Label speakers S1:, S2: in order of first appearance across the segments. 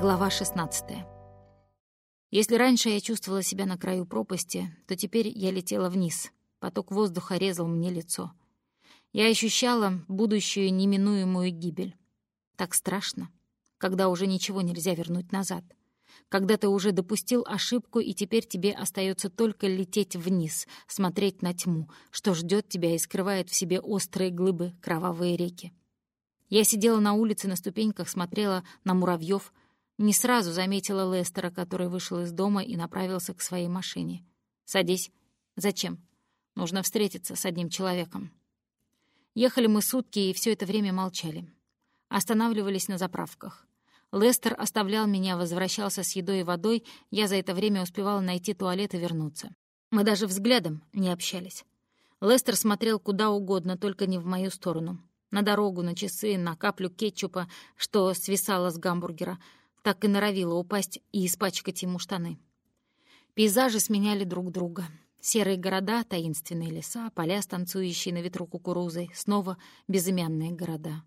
S1: Глава 16. Если раньше я чувствовала себя на краю пропасти, то теперь я летела вниз. Поток воздуха резал мне лицо. Я ощущала будущую неминуемую гибель. Так страшно, когда уже ничего нельзя вернуть назад. Когда ты уже допустил ошибку, и теперь тебе остается только лететь вниз, смотреть на тьму, что ждет тебя и скрывает в себе острые глыбы, кровавые реки. Я сидела на улице на ступеньках, смотрела на муравьев, не сразу заметила Лестера, который вышел из дома и направился к своей машине. «Садись». «Зачем?» «Нужно встретиться с одним человеком». Ехали мы сутки и все это время молчали. Останавливались на заправках. Лестер оставлял меня, возвращался с едой и водой, я за это время успевала найти туалет и вернуться. Мы даже взглядом не общались. Лестер смотрел куда угодно, только не в мою сторону. На дорогу, на часы, на каплю кетчупа, что свисала с гамбургера — так и норовила упасть и испачкать ему штаны. Пейзажи сменяли друг друга. Серые города, таинственные леса, поля, станцующие на ветру кукурузой, снова безымянные города.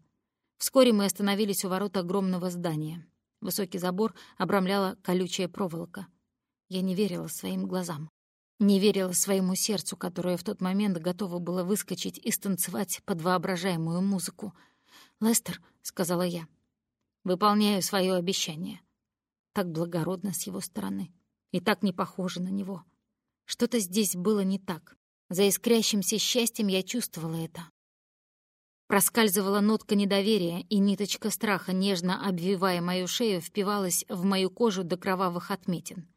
S1: Вскоре мы остановились у ворот огромного здания. Высокий забор обрамляла колючая проволока. Я не верила своим глазам. Не верила своему сердцу, которое в тот момент готово было выскочить и станцевать под воображаемую музыку. «Лестер», — сказала я, Выполняю свое обещание. Так благородно с его стороны. И так не похоже на него. Что-то здесь было не так. За искрящимся счастьем я чувствовала это. Проскальзывала нотка недоверия, и ниточка страха, нежно обвивая мою шею, впивалась в мою кожу до кровавых отметин.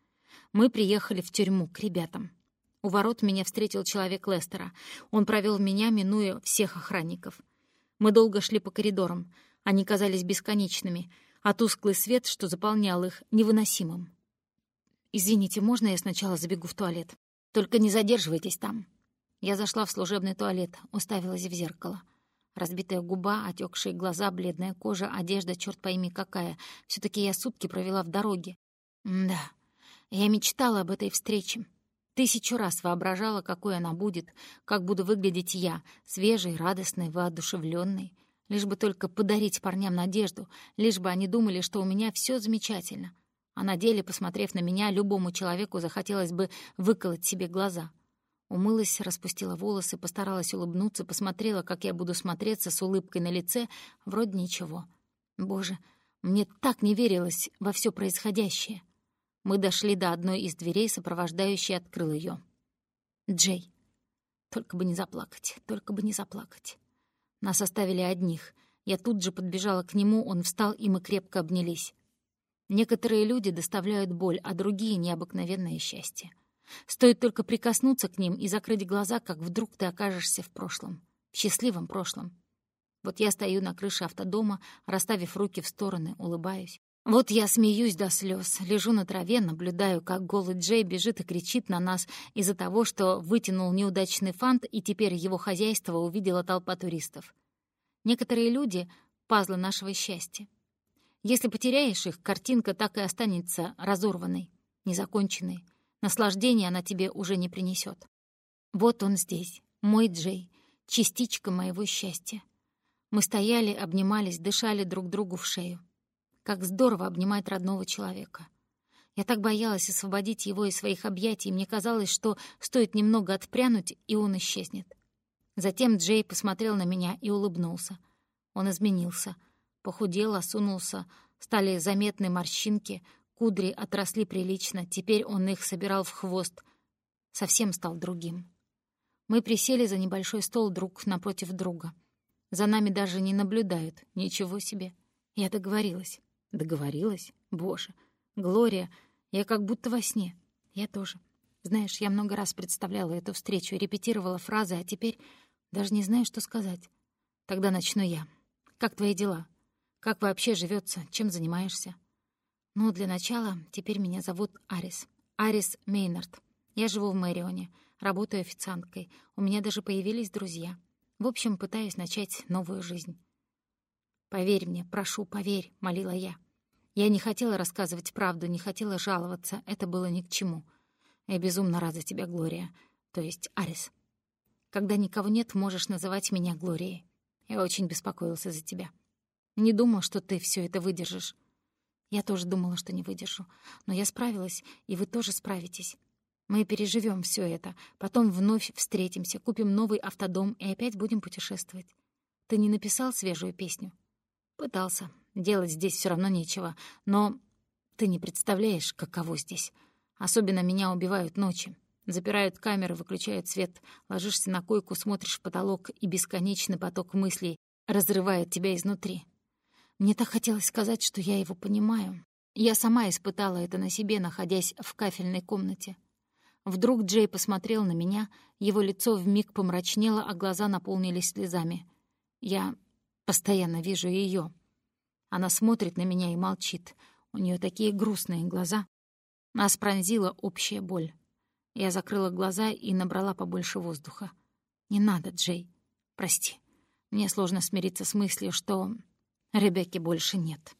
S1: Мы приехали в тюрьму к ребятам. У ворот меня встретил человек Лестера. Он провел меня, минуя всех охранников. Мы долго шли по коридорам. Они казались бесконечными, а тусклый свет, что заполнял их, невыносимым. «Извините, можно я сначала забегу в туалет? Только не задерживайтесь там». Я зашла в служебный туалет, уставилась в зеркало. Разбитая губа, отекшие глаза, бледная кожа, одежда, черт пойми какая. все таки я сутки провела в дороге. да, я мечтала об этой встрече. Тысячу раз воображала, какой она будет, как буду выглядеть я, свежей, радостной, воодушевленной. Лишь бы только подарить парням надежду, лишь бы они думали, что у меня все замечательно. А на деле, посмотрев на меня, любому человеку захотелось бы выколоть себе глаза. Умылась, распустила волосы, постаралась улыбнуться, посмотрела, как я буду смотреться с улыбкой на лице. Вроде ничего. Боже, мне так не верилось во все происходящее. Мы дошли до одной из дверей, сопровождающий открыл ее. Джей. Только бы не заплакать, только бы не заплакать. Нас оставили одних. Я тут же подбежала к нему, он встал, и мы крепко обнялись. Некоторые люди доставляют боль, а другие — необыкновенное счастье. Стоит только прикоснуться к ним и закрыть глаза, как вдруг ты окажешься в прошлом. В счастливом прошлом. Вот я стою на крыше автодома, расставив руки в стороны, улыбаюсь. Вот я смеюсь до слез, лежу на траве, наблюдаю, как голый Джей бежит и кричит на нас из-за того, что вытянул неудачный фант, и теперь его хозяйство увидела толпа туристов. Некоторые люди — пазлы нашего счастья. Если потеряешь их, картинка так и останется разорванной, незаконченной. Наслаждения она тебе уже не принесет. Вот он здесь, мой Джей, частичка моего счастья. Мы стояли, обнимались, дышали друг другу в шею. Как здорово обнимать родного человека. Я так боялась освободить его из своих объятий, мне казалось, что стоит немного отпрянуть, и он исчезнет. Затем Джей посмотрел на меня и улыбнулся. Он изменился. Похудел, осунулся, стали заметны морщинки, кудри отросли прилично, теперь он их собирал в хвост. Совсем стал другим. Мы присели за небольшой стол друг напротив друга. За нами даже не наблюдают, ничего себе. Я договорилась. Договорилась? Боже. Глория, я как будто во сне. Я тоже. Знаешь, я много раз представляла эту встречу, репетировала фразы, а теперь даже не знаю, что сказать. Тогда начну я. Как твои дела? Как вообще живется? Чем занимаешься? Ну, для начала, теперь меня зовут Арис. Арис Мейнард. Я живу в Мэрионе, работаю официанткой. У меня даже появились друзья. В общем, пытаюсь начать новую жизнь. «Поверь мне, прошу, поверь», — молила я. Я не хотела рассказывать правду, не хотела жаловаться, это было ни к чему. Я безумно рада тебя, Глория, то есть Арис. Когда никого нет, можешь называть меня Глорией. Я очень беспокоился за тебя. Не думал, что ты все это выдержишь. Я тоже думала, что не выдержу. Но я справилась, и вы тоже справитесь. Мы переживем все это, потом вновь встретимся, купим новый автодом и опять будем путешествовать. Ты не написал свежую песню? Пытался. Делать здесь все равно нечего. Но ты не представляешь, каково здесь. Особенно меня убивают ночи. Запирают камеры, выключают свет, ложишься на койку, смотришь в потолок, и бесконечный поток мыслей разрывает тебя изнутри. Мне так хотелось сказать, что я его понимаю. Я сама испытала это на себе, находясь в кафельной комнате. Вдруг Джей посмотрел на меня, его лицо вмиг помрачнело, а глаза наполнились слезами. Я постоянно вижу ее. Она смотрит на меня и молчит. У нее такие грустные глаза. Нас пронзила общая боль. Я закрыла глаза и набрала побольше воздуха. «Не надо, Джей. Прости. Мне сложно смириться с мыслью, что Ребекки больше нет».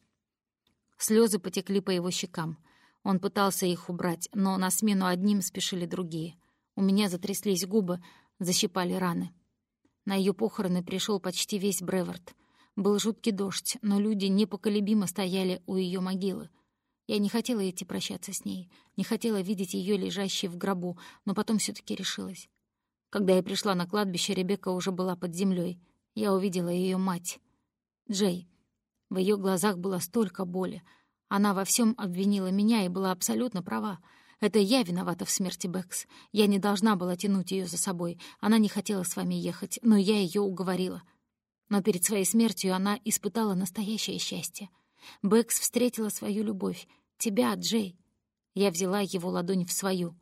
S1: Слезы потекли по его щекам. Он пытался их убрать, но на смену одним спешили другие. У меня затряслись губы, защипали раны. На ее похороны пришел почти весь Бревард. Был жуткий дождь, но люди непоколебимо стояли у ее могилы. Я не хотела идти прощаться с ней, не хотела видеть ее лежащей в гробу, но потом все таки решилась. Когда я пришла на кладбище, Ребекка уже была под землей. Я увидела ее мать. Джей. В ее глазах было столько боли. Она во всем обвинила меня и была абсолютно права. Это я виновата в смерти Бэкс. Я не должна была тянуть ее за собой. Она не хотела с вами ехать, но я ее уговорила. Но перед своей смертью она испытала настоящее счастье — Бэкс встретила свою любовь. Тебя, Джей. Я взяла его ладонь в свою.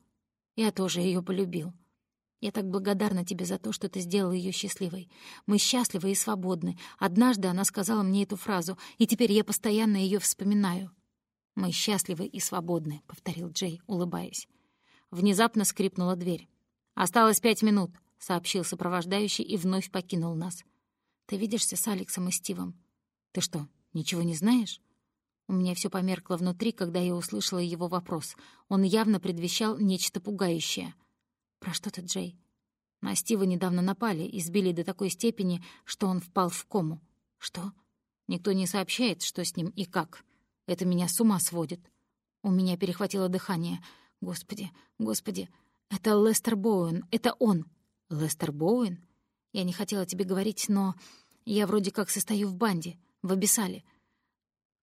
S1: Я тоже ее полюбил. Я так благодарна тебе за то, что ты сделал ее счастливой. Мы счастливы и свободны. Однажды она сказала мне эту фразу, и теперь я постоянно ее вспоминаю. «Мы счастливы и свободны», — повторил Джей, улыбаясь. Внезапно скрипнула дверь. «Осталось пять минут», — сообщил сопровождающий и вновь покинул нас. «Ты видишься с Алексом и Стивом?» «Ты что, «Ничего не знаешь?» У меня все померкло внутри, когда я услышала его вопрос. Он явно предвещал нечто пугающее. «Про что ты, Джей?» На Стива недавно напали, избили до такой степени, что он впал в кому. «Что?» Никто не сообщает, что с ним и как. Это меня с ума сводит. У меня перехватило дыхание. Господи, господи, это Лестер Боуэн, это он. Лестер Боуэн? Я не хотела тебе говорить, но я вроде как состою в банде в Абиссале.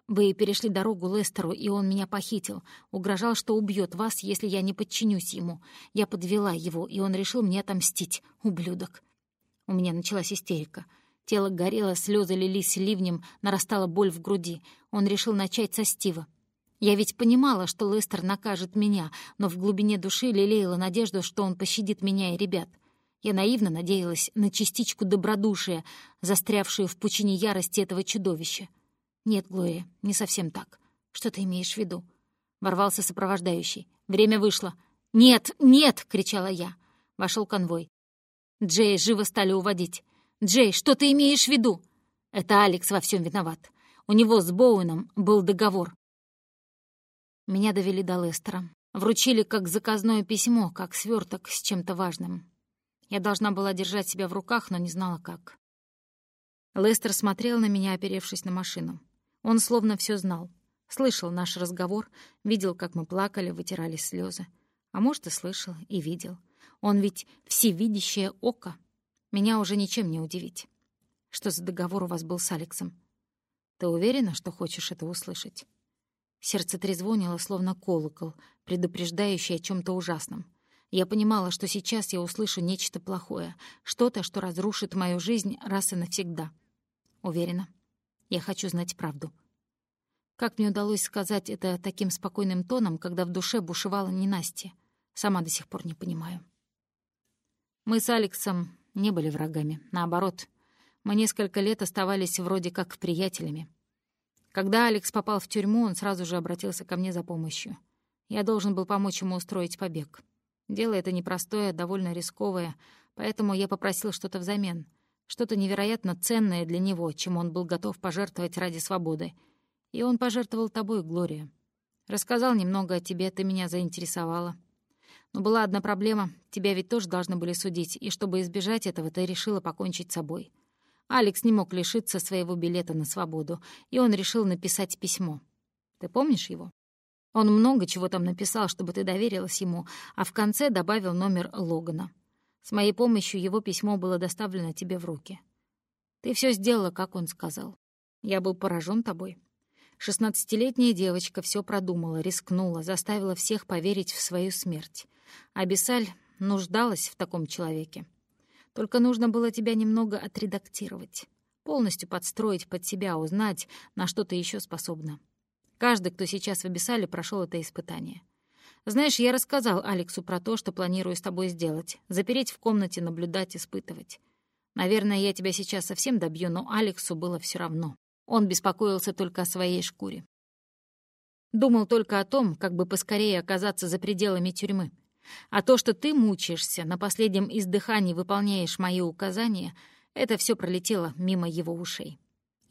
S1: Вы перешли дорогу Лестеру, и он меня похитил. Угрожал, что убьет вас, если я не подчинюсь ему. Я подвела его, и он решил мне отомстить. Ублюдок. У меня началась истерика. Тело горело, слезы лились ливнем, нарастала боль в груди. Он решил начать со Стива. Я ведь понимала, что Лестер накажет меня, но в глубине души лелеяла надежду, что он пощадит меня и ребят. Я наивно надеялась на частичку добродушия, застрявшую в пучине ярости этого чудовища. «Нет, Глория, не совсем так. Что ты имеешь в виду?» Ворвался сопровождающий. «Время вышло». «Нет, нет!» — кричала я. Вошел конвой. Джей живо стали уводить. «Джей, что ты имеешь в виду?» Это Алекс во всем виноват. У него с Боуэном был договор. Меня довели до Лестера. Вручили как заказное письмо, как сверток с чем-то важным. Я должна была держать себя в руках, но не знала, как. Лестер смотрел на меня, оперевшись на машину. Он словно все знал. Слышал наш разговор, видел, как мы плакали, вытирали слезы. А может, и слышал, и видел. Он ведь всевидящее око. Меня уже ничем не удивить. Что за договор у вас был с Алексом? Ты уверена, что хочешь это услышать? Сердце трезвонило, словно колокол, предупреждающий о чем то ужасном. Я понимала, что сейчас я услышу нечто плохое, что-то, что разрушит мою жизнь раз и навсегда. Уверена. Я хочу знать правду. Как мне удалось сказать это таким спокойным тоном, когда в душе бушевала ненастье? Сама до сих пор не понимаю. Мы с Алексом не были врагами. Наоборот, мы несколько лет оставались вроде как приятелями. Когда Алекс попал в тюрьму, он сразу же обратился ко мне за помощью. Я должен был помочь ему устроить побег. Дело это непростое, довольно рисковое, поэтому я попросил что-то взамен. Что-то невероятно ценное для него, чем он был готов пожертвовать ради свободы. И он пожертвовал тобой, Глория. Рассказал немного о тебе, ты меня заинтересовала. Но была одна проблема. Тебя ведь тоже должны были судить, и чтобы избежать этого, ты решила покончить с собой. Алекс не мог лишиться своего билета на свободу, и он решил написать письмо. Ты помнишь его? Он много чего там написал, чтобы ты доверилась ему, а в конце добавил номер Логана. С моей помощью его письмо было доставлено тебе в руки. Ты все сделала, как он сказал. Я был поражен тобой. Шестнадцатилетняя девочка все продумала, рискнула, заставила всех поверить в свою смерть. А Бесаль нуждалась в таком человеке. Только нужно было тебя немного отредактировать, полностью подстроить под себя, узнать, на что ты еще способна. Каждый, кто сейчас в Абиссале, прошел это испытание. Знаешь, я рассказал Алексу про то, что планирую с тобой сделать. Запереть в комнате, наблюдать, испытывать. Наверное, я тебя сейчас совсем добью, но Алексу было все равно. Он беспокоился только о своей шкуре. Думал только о том, как бы поскорее оказаться за пределами тюрьмы. А то, что ты мучаешься, на последнем издыхании выполняешь мои указания, это все пролетело мимо его ушей.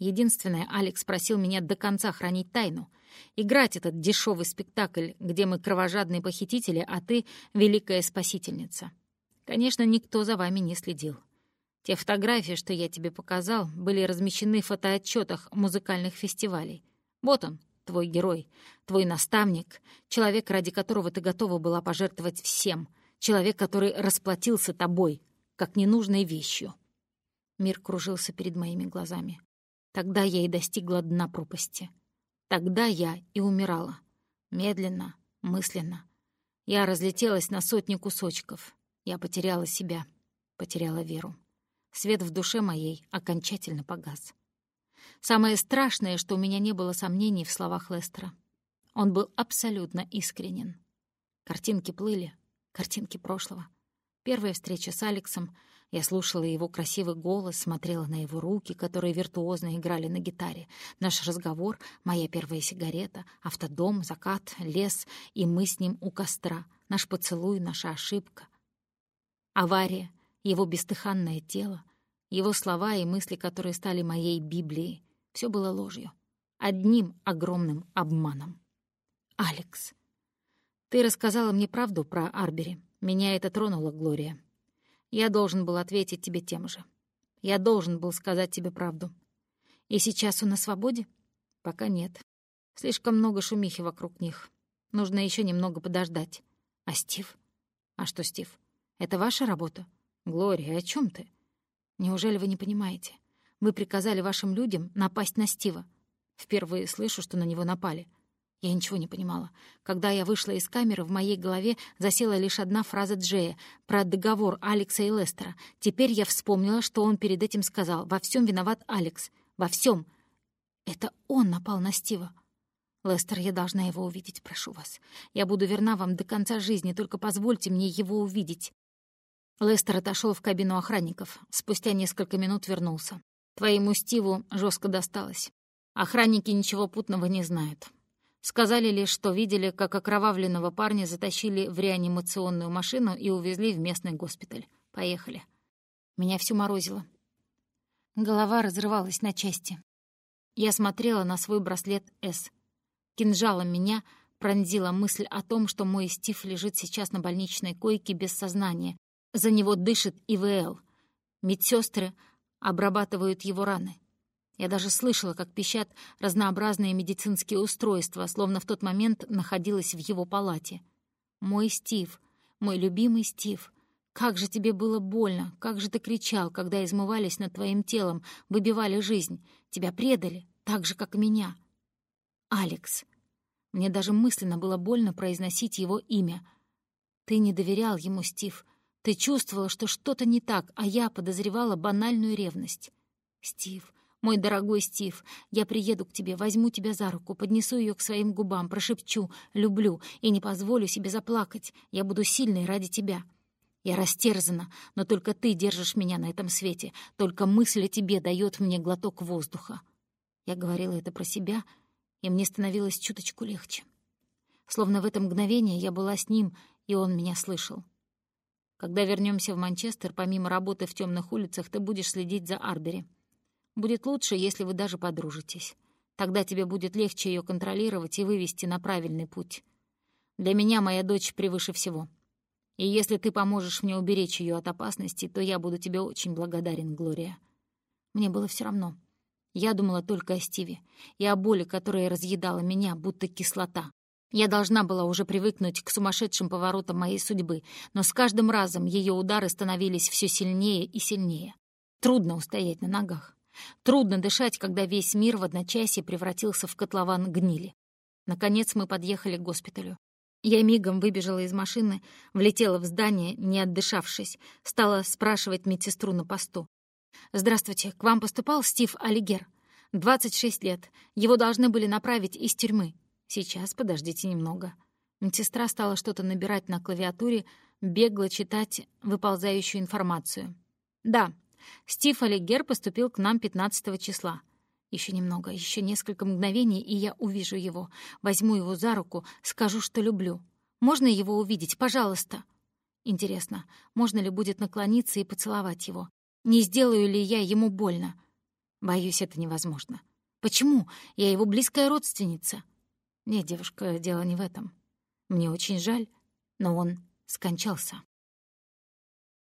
S1: Единственное, Алекс просил меня до конца хранить тайну — Играть этот дешевый спектакль, где мы кровожадные похитители, а ты — великая спасительница. Конечно, никто за вами не следил. Те фотографии, что я тебе показал, были размещены в фотоотчетах музыкальных фестивалей. Вот он, твой герой, твой наставник, человек, ради которого ты готова была пожертвовать всем, человек, который расплатился тобой, как ненужной вещью. Мир кружился перед моими глазами. Тогда я и достигла дна пропасти — Тогда я и умирала. Медленно, мысленно. Я разлетелась на сотни кусочков. Я потеряла себя, потеряла веру. Свет в душе моей окончательно погас. Самое страшное, что у меня не было сомнений в словах Лестера. Он был абсолютно искренен. Картинки плыли, картинки прошлого. Первая встреча с Алексом — я слушала его красивый голос, смотрела на его руки, которые виртуозно играли на гитаре. Наш разговор, моя первая сигарета, автодом, закат, лес, и мы с ним у костра. Наш поцелуй, наша ошибка. Авария, его бестыханное тело, его слова и мысли, которые стали моей Библией. Все было ложью. Одним огромным обманом. «Алекс, ты рассказала мне правду про Арбери. Меня это тронуло, Глория. Я должен был ответить тебе тем же. Я должен был сказать тебе правду. И сейчас он на свободе? Пока нет. Слишком много шумихи вокруг них. Нужно еще немного подождать. А Стив? А что, Стив? Это ваша работа? Глория, о чем ты? Неужели вы не понимаете? Вы приказали вашим людям напасть на Стива. Впервые слышу, что на него напали — я ничего не понимала. Когда я вышла из камеры, в моей голове засела лишь одна фраза Джея про договор Алекса и Лестера. Теперь я вспомнила, что он перед этим сказал. «Во всем виноват Алекс. Во всем. Это он напал на Стива. Лестер, я должна его увидеть, прошу вас. Я буду верна вам до конца жизни, только позвольте мне его увидеть». Лестер отошел в кабину охранников. Спустя несколько минут вернулся. «Твоему Стиву жестко досталось. Охранники ничего путного не знают. Сказали лишь, что видели, как окровавленного парня затащили в реанимационную машину и увезли в местный госпиталь. Поехали. Меня всё морозило. Голова разрывалась на части. Я смотрела на свой браслет «С». Кинжалом меня пронзила мысль о том, что мой Стив лежит сейчас на больничной койке без сознания. За него дышит ИВЛ. Медсестры обрабатывают его раны. Я даже слышала, как пищат разнообразные медицинские устройства, словно в тот момент находилась в его палате. «Мой Стив, мой любимый Стив, как же тебе было больно, как же ты кричал, когда измывались над твоим телом, выбивали жизнь. Тебя предали, так же, как и меня. Алекс. Мне даже мысленно было больно произносить его имя. Ты не доверял ему, Стив. Ты чувствовала, что что-то не так, а я подозревала банальную ревность. Стив, мой дорогой Стив, я приеду к тебе, возьму тебя за руку, поднесу ее к своим губам, прошепчу «люблю» и не позволю себе заплакать. Я буду сильной ради тебя. Я растерзана, но только ты держишь меня на этом свете, только мысль о тебе дает мне глоток воздуха. Я говорила это про себя, и мне становилось чуточку легче. Словно в это мгновение я была с ним, и он меня слышал. Когда вернемся в Манчестер, помимо работы в темных улицах, ты будешь следить за Арбери. Будет лучше, если вы даже подружитесь. Тогда тебе будет легче ее контролировать и вывести на правильный путь. Для меня моя дочь превыше всего. И если ты поможешь мне уберечь ее от опасности, то я буду тебе очень благодарен, Глория. Мне было все равно. Я думала только о Стиве и о боли, которая разъедала меня, будто кислота. Я должна была уже привыкнуть к сумасшедшим поворотам моей судьбы, но с каждым разом ее удары становились все сильнее и сильнее. Трудно устоять на ногах. Трудно дышать, когда весь мир в одночасье превратился в котлован гнили. Наконец мы подъехали к госпиталю. Я мигом выбежала из машины, влетела в здание, не отдышавшись, стала спрашивать медсестру на посту. «Здравствуйте, к вам поступал Стив Алигер. 26 лет. Его должны были направить из тюрьмы. Сейчас, подождите немного». Медсестра стала что-то набирать на клавиатуре, бегло читать выползающую информацию. «Да, Стив Алигер поступил к нам 15 числа. Еще немного, еще несколько мгновений, и я увижу его. Возьму его за руку, скажу, что люблю. Можно его увидеть, пожалуйста?» Интересно, можно ли будет наклониться и поцеловать его? Не сделаю ли я ему больно? Боюсь, это невозможно. Почему? Я его близкая родственница. Нет, девушка, дело не в этом. Мне очень жаль, но он скончался.